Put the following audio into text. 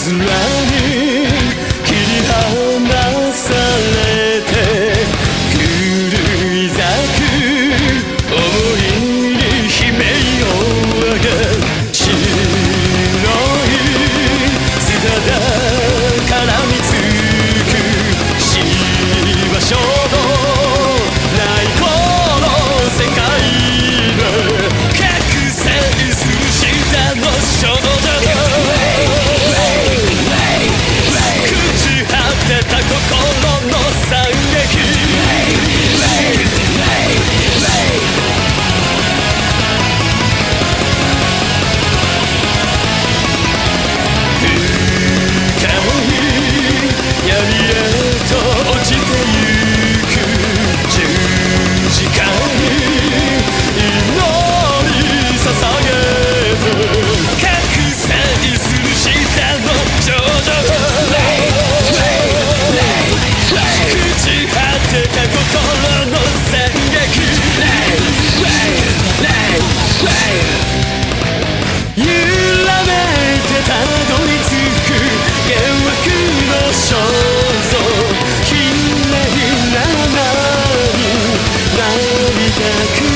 Isn't Thank you.